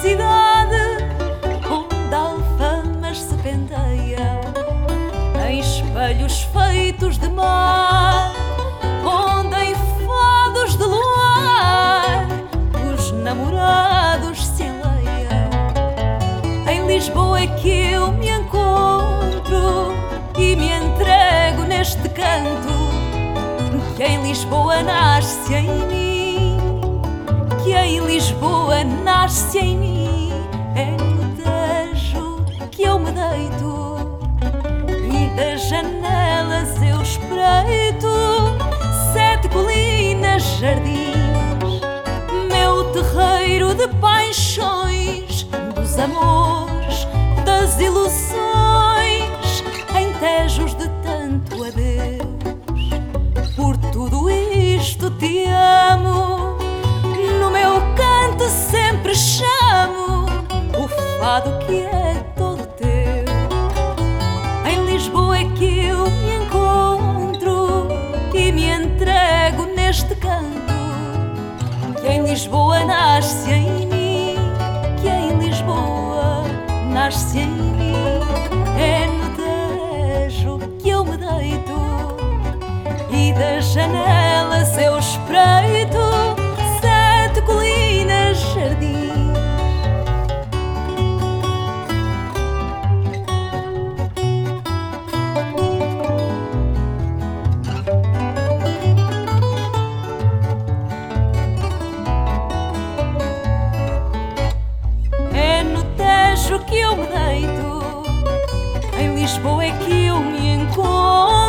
cidade onde alfamas se em espelhos feitos de mar, onde em fados de luar os namorados se aleiam. Em Lisboa é que eu me encontro e me entrego neste canto que em Lisboa nasce em mim, que em Lisboa nasce em mim. É no Tejo que eu me deito e das janelas eu espreito sete colinas, jardins, meu terreiro de paixões, dos amores, das ilusões, em Tejos de tanto adeus. Por tudo isto te amo, o fado que é todo teu. Em Lisboa é que eu me encontro e me entrego neste canto. Que em Lisboa nasce em mim, que em Lisboa nasce em mim. É no Tejo que eu me deito e das janelas eu espreito me deito, em Lisboa é que eu me encontro.